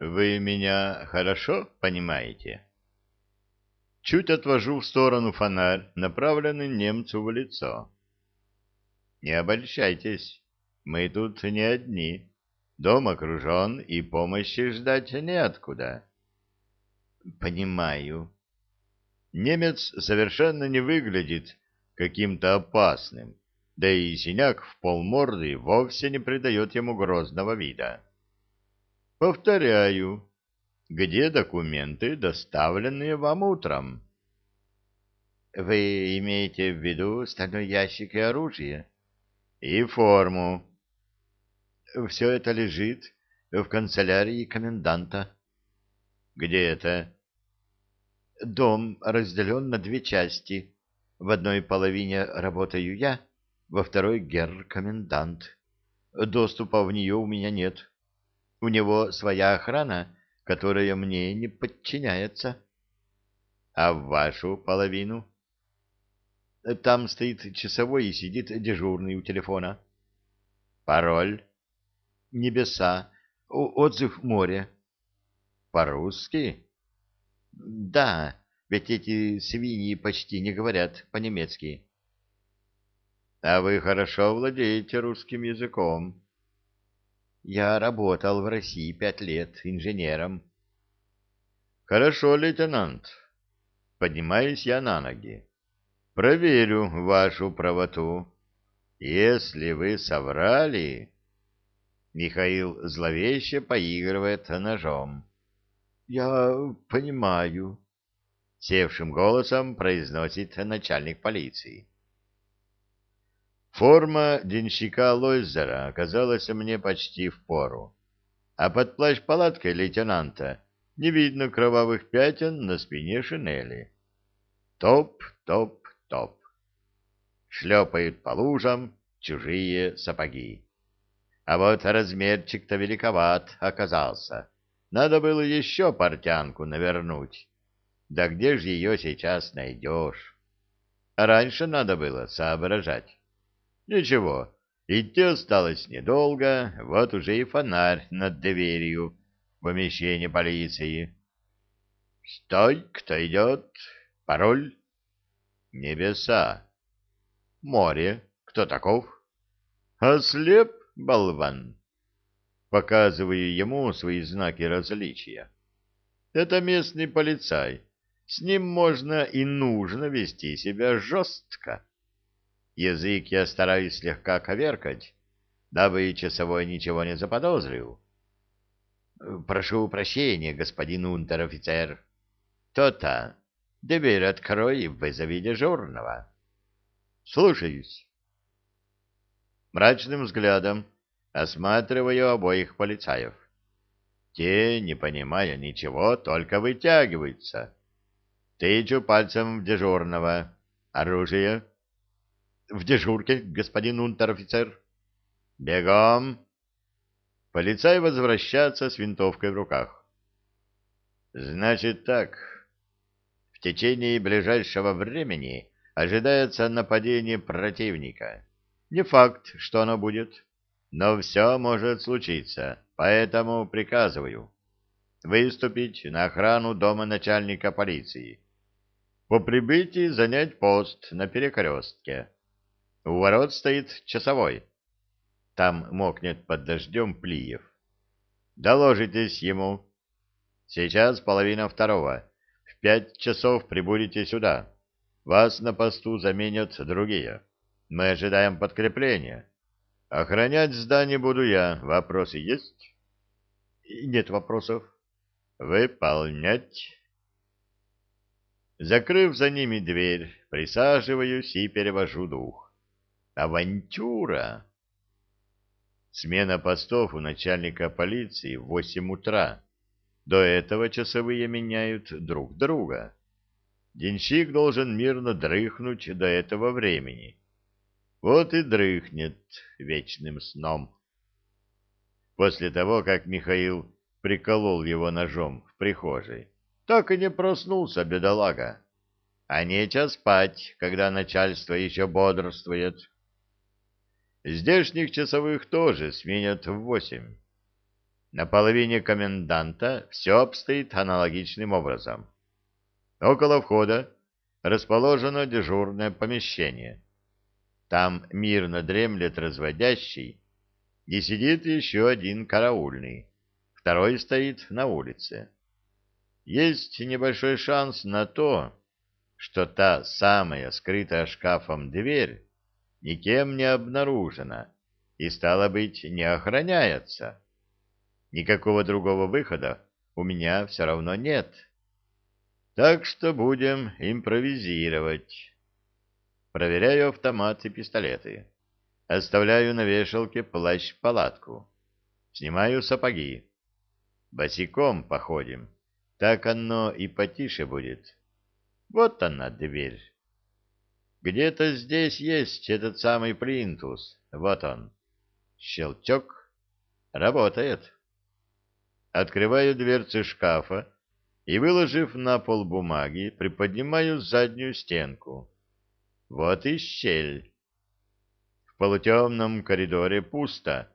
Вы меня хорошо понимаете? Чуть отвожу в сторону фонарь, направленный немцу в лицо. Не обольщайтесь, мы тут не одни. Дом окружен, и помощи ждать неоткуда. Понимаю. Немец совершенно не выглядит каким-то опасным, да и синяк в полморды вовсе не придает ему грозного вида. Повторяю, где документы, доставленные вам утром? Вы имеете в виду стальной ящик и оружие? И форму. Все это лежит в канцелярии коменданта. Где это? Дом разделен на две части. В одной половине работаю я, во второй герр-комендант. Доступа в нее у меня нет. У него своя охрана, которая мне не подчиняется. А в вашу половину? Там стоит часовой и сидит дежурный у телефона. Пароль? Небеса. Отзыв моря. По-русски? Да, ведь эти свиньи почти не говорят по-немецки. А вы хорошо владеете русским языком. Я работал в России пять лет инженером. Хорошо, лейтенант. Поднимаюсь я на ноги. Проверю вашу правоту. Если вы соврали... Михаил зловеще поигрывает ножом. Я понимаю, севшим голосом произносит начальник полиции. Форма денщика Лойзера оказалась мне почти в пору, а под плащ-палаткой лейтенанта не видно кровавых пятен на спине шинели. Топ, топ, топ. Шлепают по лужам чужие сапоги. А вот размерчик-то великоват оказался. Надо было еще портянку навернуть. Да где же ее сейчас найдешь? Раньше надо было соображать. Ничего, идти осталось недолго, вот уже и фонарь над дверью в помещение полиции. «Стой, кто идет? Пароль?» «Небеса». «Море. Кто таков?» «Ослеп, болван?» Показываю ему свои знаки различия. «Это местный полицай. С ним можно и нужно вести себя жестко». Язык я стараюсь слегка коверкать, дабы часовой ничего не заподозрил. Прошу прощения, господин унтер-офицер. То-то. Дверь открой и вызови дежурного. Слушаюсь. Мрачным взглядом осматриваю обоих полицаев. Те, не понимая ничего, только вытягиваются. Тычу пальцем в дежурного. Оружие в дежурке, господин унтер-офицер. Бегом. Полицай возвращается с винтовкой в руках. Значит так. В течение ближайшего времени ожидается нападение противника. Не факт, что оно будет, но все может случиться, поэтому приказываю выступить на охрану дома начальника полиции. По прибытии занять пост на перекрестке. У ворот стоит часовой. Там мокнет под дождем Плиев. Доложитесь ему. Сейчас половина второго. В пять часов прибудете сюда. Вас на посту заменят другие. Мы ожидаем подкрепления. Охранять здание буду я. Вопросы есть? Нет вопросов. Выполнять. Закрыв за ними дверь, присаживаюсь и перевожу дух. Авантюра! Смена постов у начальника полиции в восемь утра. До этого часовые меняют друг друга. Денщик должен мирно дрыхнуть до этого времени. Вот и дрыхнет вечным сном. После того, как Михаил приколол его ножом в прихожей, так и не проснулся бедолага. А нечего спать, когда начальство еще бодрствует. Здешних часовых тоже сменят в восемь. На половине коменданта все обстоит аналогичным образом. Около входа расположено дежурное помещение. Там мирно дремлет разводящий, и сидит еще один караульный, второй стоит на улице. Есть небольшой шанс на то, что та самая скрытая шкафом дверь никем не обнаружена и, стало быть, не охраняется. Никакого другого выхода у меня все равно нет. Так что будем импровизировать. Проверяю автоматы и пистолеты. Оставляю на вешалке плащ-палатку. Снимаю сапоги. Босиком походим. Так оно и потише будет. Вот она, дверь. Где-то здесь есть этот самый плинтус. Вот он. Щелчок. Работает. Открываю дверцы шкафа и, выложив на пол бумаги, приподнимаю заднюю стенку. Вот и щель. В полутемном коридоре пусто.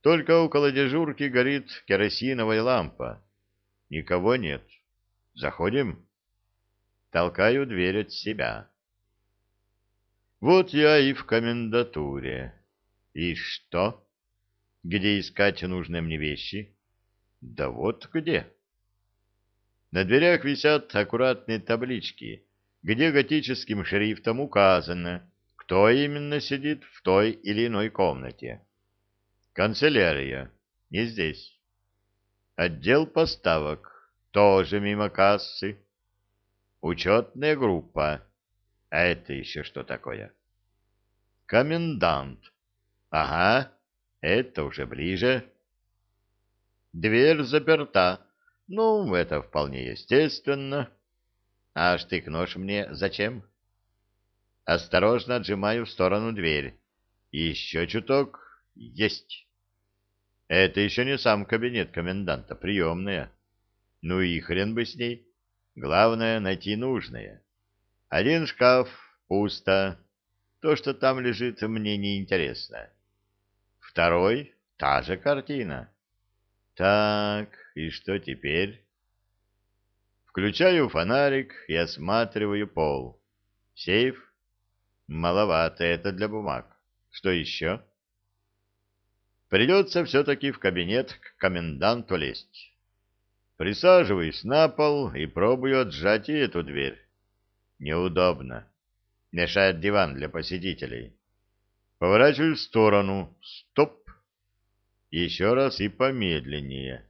Только около дежурки горит керосиновая лампа. Никого нет. Заходим. Толкаю дверь от себя. Вот я и в комендатуре. И что? Где искать нужные мне вещи? Да вот где. На дверях висят аккуратные таблички где готическим шрифтом указано, кто именно сидит в той или иной комнате. Канцелярия не здесь. Отдел поставок тоже мимо кассы. Учетная группа. А это еще что такое? Комендант. Ага, это уже ближе. Дверь заперта. Ну, это вполне естественно. А штык-нож мне зачем? Осторожно отжимаю в сторону дверь. Еще чуток. Есть. Это еще не сам кабинет коменданта, приемная. Ну и хрен бы с ней. Главное — найти нужное. Один шкаф пусто. То, что там лежит, мне не интересно. Второй — та же картина. Так, и что теперь? Включаю фонарик и осматриваю пол. Сейф? Маловато это для бумаг. Что еще? Придется все-таки в кабинет к коменданту лезть. Присаживаюсь на пол и пробую отжать эту дверь. Неудобно. Мешает диван для посетителей. Поворачиваю в сторону. Стоп. Еще раз и помедленнее.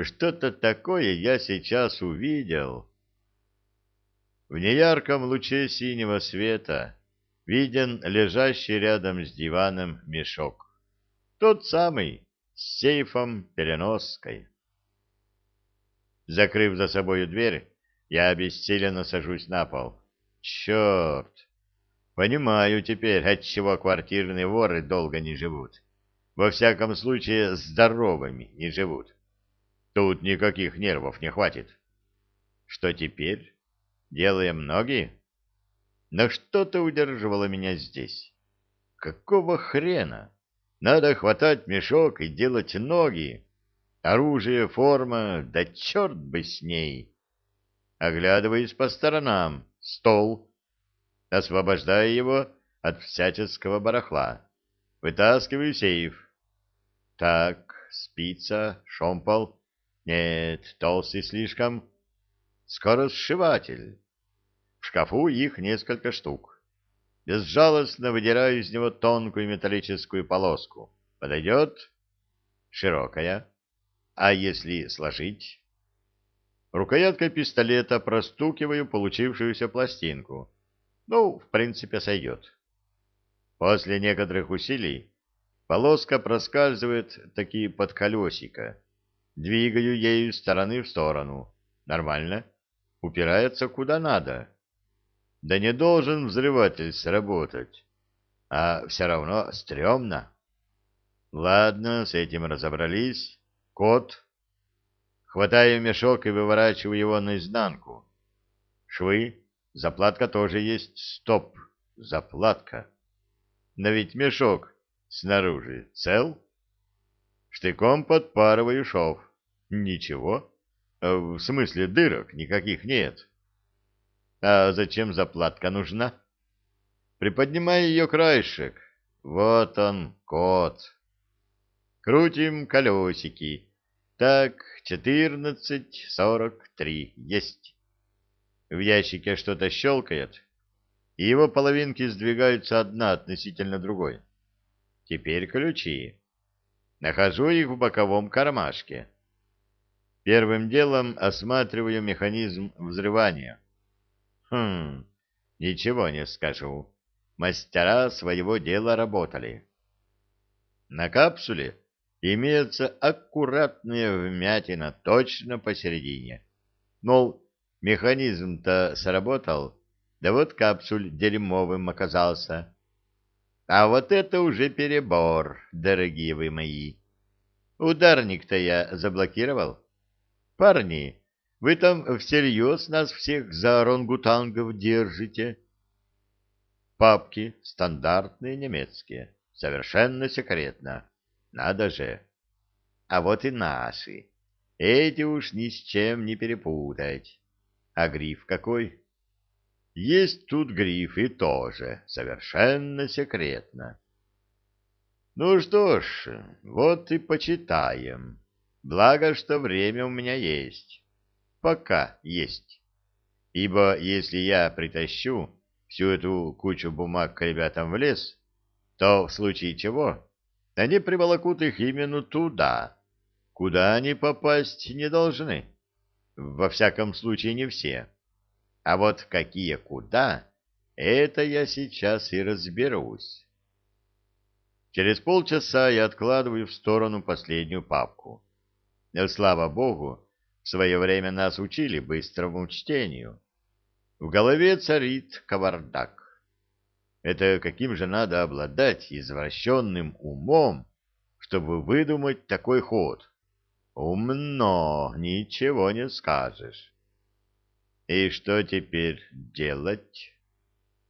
Что-то такое я сейчас увидел. В неярком луче синего света виден лежащий рядом с диваном мешок. Тот самый, с сейфом-переноской. Закрыв за собою дверь, я обессиленно сажусь на пол. Черт! Понимаю теперь, отчего квартирные воры долго не живут. Во всяком случае, здоровыми не живут. Тут никаких нервов не хватит. Что теперь? Делаем ноги? Но что-то удерживало меня здесь. Какого хрена? Надо хватать мешок и делать ноги. Оружие, форма, да черт бы с ней. Оглядываясь по сторонам, стол. Освобождая его от всяческого барахла. Вытаскиваю сейф. Так, спица, шомпол. Нет, толстый слишком. Скоросшиватель. В шкафу их несколько штук. Безжалостно выдираю из него тонкую металлическую полоску. Подойдет? Широкая. А если сложить? Рукояткой пистолета простукиваю получившуюся пластинку. Ну, в принципе, сойдет. После некоторых усилий полоска проскальзывает таки под колесико Двигаю ею из стороны в сторону. Нормально. Упирается куда надо. Да не должен взрыватель сработать. А все равно стрёмно. Ладно, с этим разобрались. Кот. Хватаю мешок и выворачиваю его наизнанку. Швы. Заплатка тоже есть. Стоп. Заплатка. Но ведь мешок снаружи цел. Штыком подпарываю шов. Ничего. В смысле дырок никаких нет. А зачем заплатка нужна? Приподнимаю ее краешек. Вот он, кот. Крутим колесики. Так, четырнадцать, сорок три. Есть. В ящике что-то щелкает, и его половинки сдвигаются одна относительно другой. Теперь ключи. Нахожу их в боковом кармашке. Первым делом осматриваю механизм взрывания. Хм, ничего не скажу. Мастера своего дела работали. На капсуле имеется аккуратная вмятина точно посередине. Мол, механизм-то сработал, да вот капсуль дерьмовым оказался. А вот это уже перебор, дорогие вы мои. Ударник-то я заблокировал. Парни, вы там всерьез нас всех за орангутангов держите? Папки стандартные немецкие, совершенно секретно. Надо же. А вот и наши. Эти уж ни с чем не перепутать. А гриф какой? Есть тут гриф и тоже, совершенно секретно. Ну что ж, вот и почитаем. Благо, что время у меня есть. Пока есть. Ибо если я притащу всю эту кучу бумаг к ребятам в лес, то в случае чего они приволокут их именно туда, куда они попасть не должны. Во всяком случае, не все. А вот какие куда, это я сейчас и разберусь. Через полчаса я откладываю в сторону последнюю папку. Слава богу, в свое время нас учили быстрому чтению. В голове царит кавардак. Это каким же надо обладать извращенным умом, чтобы выдумать такой ход? Умно, ничего не скажешь. И что теперь делать?